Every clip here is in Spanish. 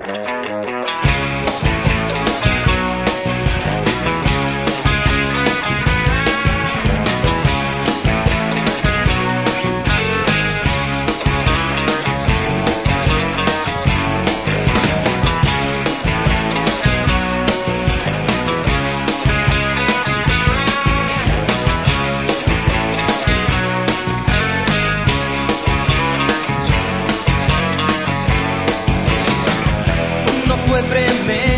Yeah. É fue tremendo.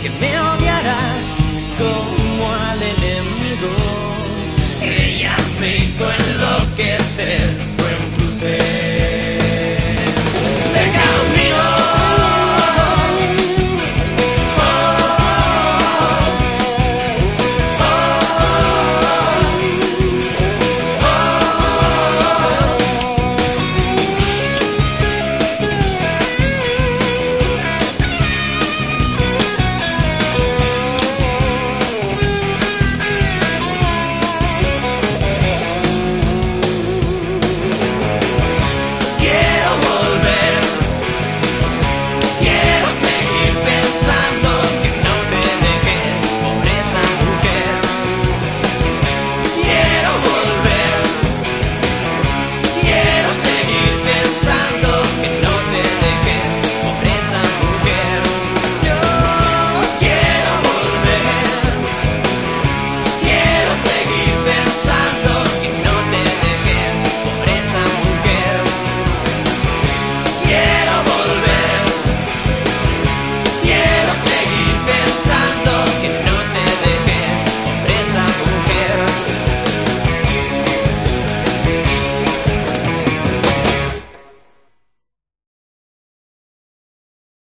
que me odiarás como al enemigo. Ella me hizo enloquecer, fue un crucero.